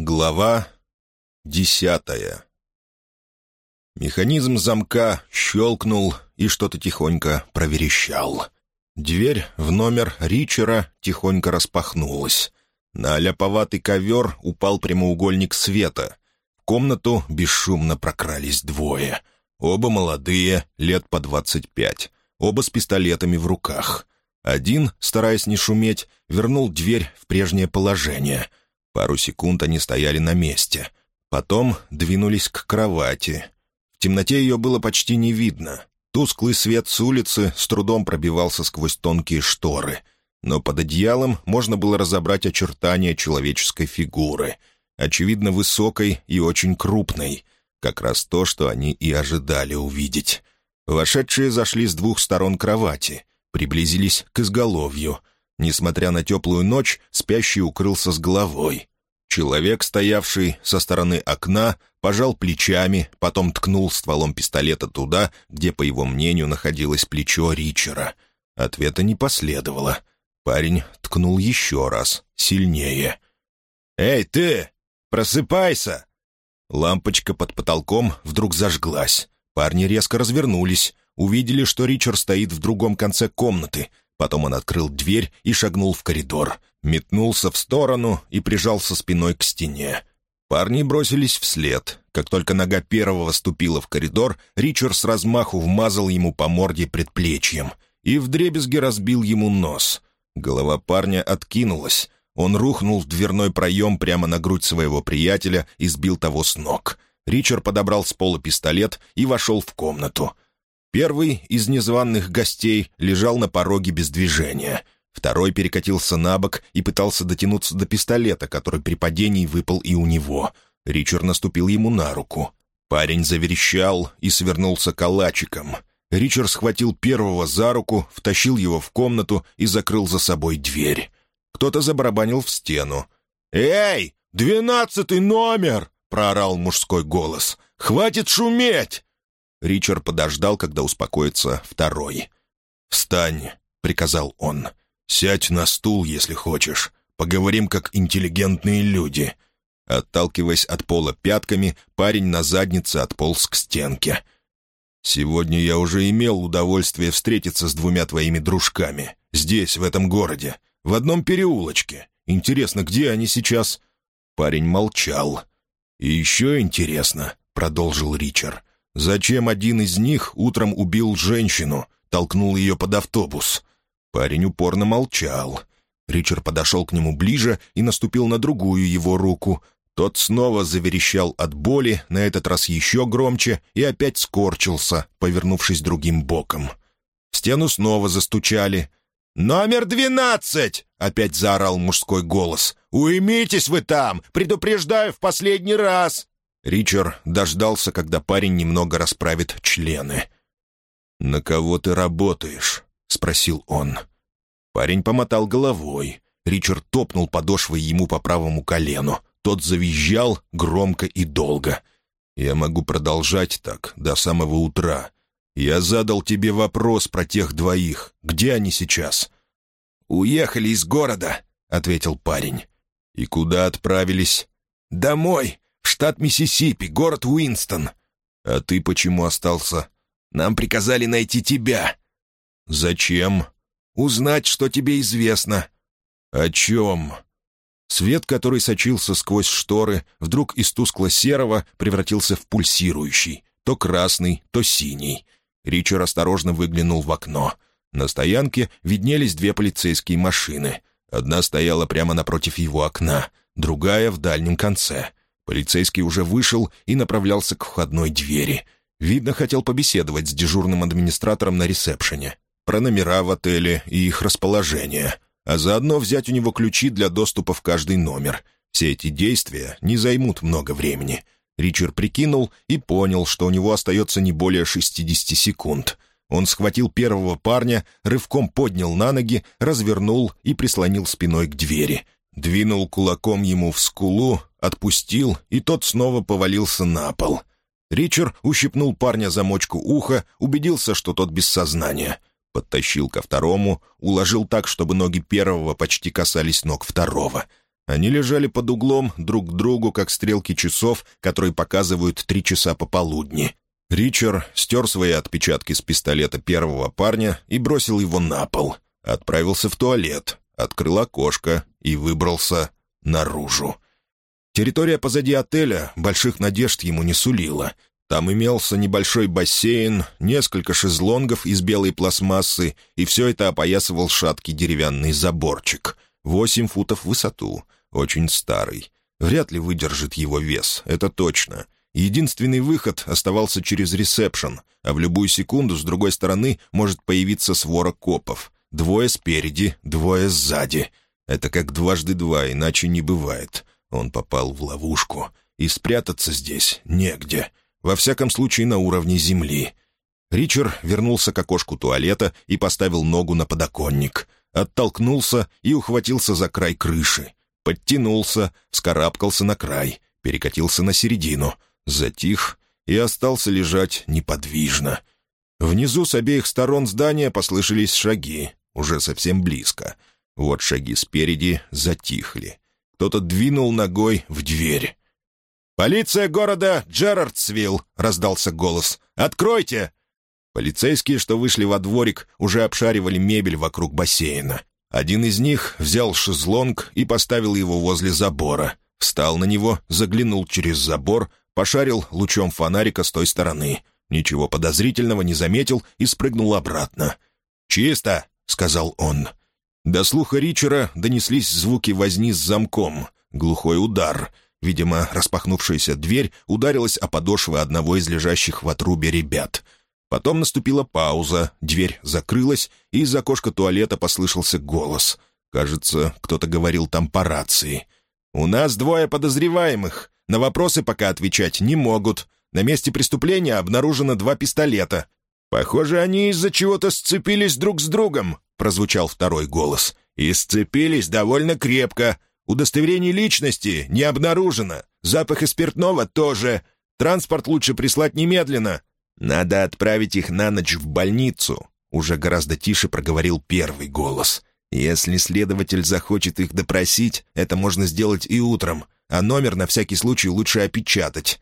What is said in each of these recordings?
Глава десятая Механизм замка щелкнул и что-то тихонько проверещал. Дверь в номер Ричера тихонько распахнулась. На ляповатый ковер упал прямоугольник света. В комнату бесшумно прокрались двое. Оба молодые, лет по двадцать пять. Оба с пистолетами в руках. Один, стараясь не шуметь, вернул дверь в прежнее положение — Пару секунд они стояли на месте. Потом двинулись к кровати. В темноте ее было почти не видно. Тусклый свет с улицы с трудом пробивался сквозь тонкие шторы. Но под одеялом можно было разобрать очертания человеческой фигуры. Очевидно, высокой и очень крупной. Как раз то, что они и ожидали увидеть. Вошедшие зашли с двух сторон кровати, приблизились к изголовью — Несмотря на теплую ночь, спящий укрылся с головой. Человек, стоявший со стороны окна, пожал плечами, потом ткнул стволом пистолета туда, где, по его мнению, находилось плечо Ричера. Ответа не последовало. Парень ткнул еще раз, сильнее. «Эй, ты! Просыпайся!» Лампочка под потолком вдруг зажглась. Парни резко развернулись, увидели, что Ричард стоит в другом конце комнаты, Потом он открыл дверь и шагнул в коридор, метнулся в сторону и прижался спиной к стене. Парни бросились вслед. Как только нога первого ступила в коридор, Ричард с размаху вмазал ему по морде предплечьем и вдребезги разбил ему нос. Голова парня откинулась. Он рухнул в дверной проем прямо на грудь своего приятеля и сбил того с ног. Ричард подобрал с пола пистолет и вошел в комнату — Первый из незваных гостей лежал на пороге без движения. Второй перекатился на бок и пытался дотянуться до пистолета, который при падении выпал и у него. Ричард наступил ему на руку. Парень заверещал и свернулся калачиком. Ричард схватил первого за руку, втащил его в комнату и закрыл за собой дверь. Кто-то забарабанил в стену. «Эй, двенадцатый номер!» — проорал мужской голос. «Хватит шуметь!» Ричард подождал, когда успокоится второй. «Встань», — приказал он. «Сядь на стул, если хочешь. Поговорим, как интеллигентные люди». Отталкиваясь от пола пятками, парень на заднице отполз к стенке. «Сегодня я уже имел удовольствие встретиться с двумя твоими дружками. Здесь, в этом городе. В одном переулочке. Интересно, где они сейчас?» Парень молчал. «И еще интересно», — продолжил Ричард, Зачем один из них утром убил женщину, толкнул ее под автобус? Парень упорно молчал. Ричард подошел к нему ближе и наступил на другую его руку. Тот снова заверещал от боли, на этот раз еще громче, и опять скорчился, повернувшись другим боком. В стену снова застучали. «Номер двенадцать!» — опять заорал мужской голос. «Уймитесь вы там! Предупреждаю в последний раз!» Ричард дождался, когда парень немного расправит члены. «На кого ты работаешь?» — спросил он. Парень помотал головой. Ричард топнул подошвой ему по правому колену. Тот завизжал громко и долго. «Я могу продолжать так до самого утра. Я задал тебе вопрос про тех двоих. Где они сейчас?» «Уехали из города», — ответил парень. «И куда отправились?» «Домой штат Миссисипи, город Уинстон. А ты почему остался? Нам приказали найти тебя. Зачем? Узнать, что тебе известно. О чем? Свет, который сочился сквозь шторы, вдруг из тускло-серого превратился в пульсирующий, то красный, то синий. Ричард осторожно выглянул в окно. На стоянке виднелись две полицейские машины. Одна стояла прямо напротив его окна, другая — в дальнем конце. Полицейский уже вышел и направлялся к входной двери. Видно, хотел побеседовать с дежурным администратором на ресепшене. Про номера в отеле и их расположение. А заодно взять у него ключи для доступа в каждый номер. Все эти действия не займут много времени. Ричард прикинул и понял, что у него остается не более 60 секунд. Он схватил первого парня, рывком поднял на ноги, развернул и прислонил спиной к двери. Двинул кулаком ему в скулу, отпустил, и тот снова повалился на пол. Ричард ущипнул парня за мочку уха, убедился, что тот без сознания. Подтащил ко второму, уложил так, чтобы ноги первого почти касались ног второго. Они лежали под углом друг к другу, как стрелки часов, которые показывают три часа пополудни. Ричард стер свои отпечатки с пистолета первого парня и бросил его на пол. Отправился в туалет, открыл окошко и выбрался наружу. Территория позади отеля больших надежд ему не сулила. Там имелся небольшой бассейн, несколько шезлонгов из белой пластмассы, и все это опоясывал шаткий деревянный заборчик. Восемь футов в высоту, очень старый. Вряд ли выдержит его вес, это точно. Единственный выход оставался через ресепшн, а в любую секунду с другой стороны может появиться свора копов. Двое спереди, двое сзади. Это как дважды два, иначе не бывает. Он попал в ловушку, и спрятаться здесь негде. Во всяком случае, на уровне земли. Ричард вернулся к окошку туалета и поставил ногу на подоконник. Оттолкнулся и ухватился за край крыши. Подтянулся, вскарабкался на край, перекатился на середину, затих и остался лежать неподвижно. Внизу с обеих сторон здания послышались шаги, уже совсем близко. Вот шаги спереди затихли. Кто-то двинул ногой в дверь. «Полиция города Джерардсвилл!» — раздался голос. «Откройте!» Полицейские, что вышли во дворик, уже обшаривали мебель вокруг бассейна. Один из них взял шезлонг и поставил его возле забора. Встал на него, заглянул через забор, пошарил лучом фонарика с той стороны. Ничего подозрительного не заметил и спрыгнул обратно. «Чисто!» — сказал он. До слуха Ричера донеслись звуки возни с замком. Глухой удар — Видимо, распахнувшаяся дверь ударилась о подошвы одного из лежащих в отрубе ребят. Потом наступила пауза, дверь закрылась, и из окошка туалета послышался голос. Кажется, кто-то говорил там по рации. «У нас двое подозреваемых. На вопросы пока отвечать не могут. На месте преступления обнаружено два пистолета. Похоже, они из-за чего-то сцепились друг с другом», — прозвучал второй голос. «И сцепились довольно крепко. Удостоверений личности не обнаружено. Запах из спиртного тоже. Транспорт лучше прислать немедленно. Надо отправить их на ночь в больницу. Уже гораздо тише проговорил первый голос. Если следователь захочет их допросить, это можно сделать и утром, а номер на всякий случай лучше опечатать.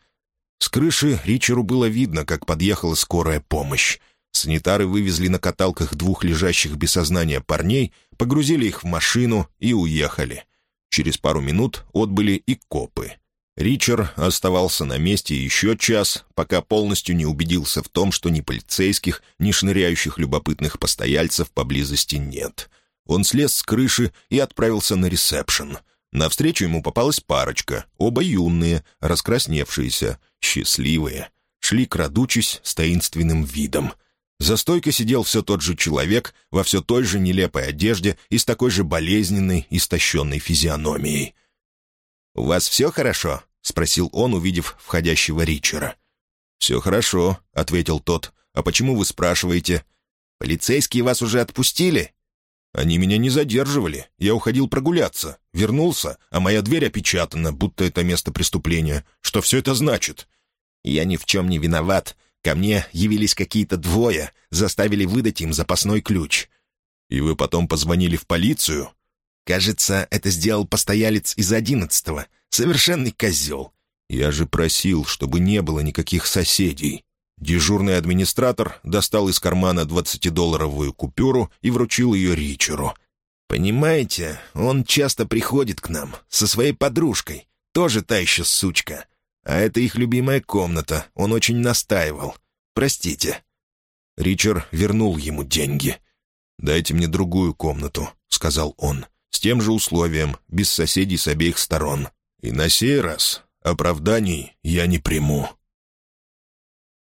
С крыши Ричеру было видно, как подъехала скорая помощь. Санитары вывезли на каталках двух лежащих без сознания парней, погрузили их в машину и уехали. Через пару минут отбыли и копы. Ричард оставался на месте еще час, пока полностью не убедился в том, что ни полицейских, ни шныряющих любопытных постояльцев поблизости нет. Он слез с крыши и отправился на ресепшн. Навстречу ему попалась парочка, оба юные, раскрасневшиеся, счастливые. Шли, крадучись, с таинственным видом — за стойкой сидел все тот же человек во все той же нелепой одежде и с такой же болезненной, истощенной физиономией. «У вас все хорошо?» — спросил он, увидев входящего Ричера. «Все хорошо», — ответил тот. «А почему вы спрашиваете?» «Полицейские вас уже отпустили?» «Они меня не задерживали. Я уходил прогуляться. Вернулся, а моя дверь опечатана, будто это место преступления. Что все это значит?» «Я ни в чем не виноват. Ко мне явились какие-то двое, заставили выдать им запасной ключ. И вы потом позвонили в полицию? Кажется, это сделал постоялец из одиннадцатого. Совершенный козел. Я же просил, чтобы не было никаких соседей. Дежурный администратор достал из кармана двадцатидолларовую купюру и вручил ее Ричеру. «Понимаете, он часто приходит к нам со своей подружкой. Тоже та еще сучка. А это их любимая комната, он очень настаивал. Простите». Ричард вернул ему деньги. «Дайте мне другую комнату», — сказал он, — «с тем же условием, без соседей с обеих сторон. И на сей раз оправданий я не приму».